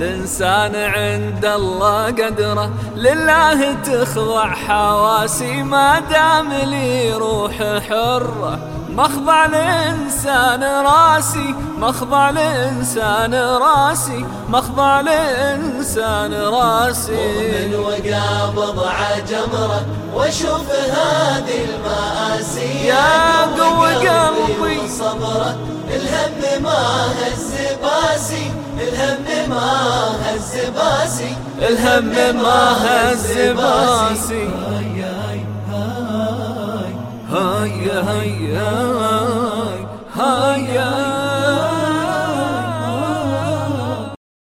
الإنسان عند الله قدره لله تخضع حواسي ما دام لي روح حرة. مخضع الإنسان راسي مخضع الإنسان راسي مخضع الإنسان راسي. مؤمن وقابض جمرة واشوف هذه المآسي. يا قوي قلبي. صبرة الهم ما ما هز باسي. الهم ما هز باسي. هاي هاي هاي هاي هاي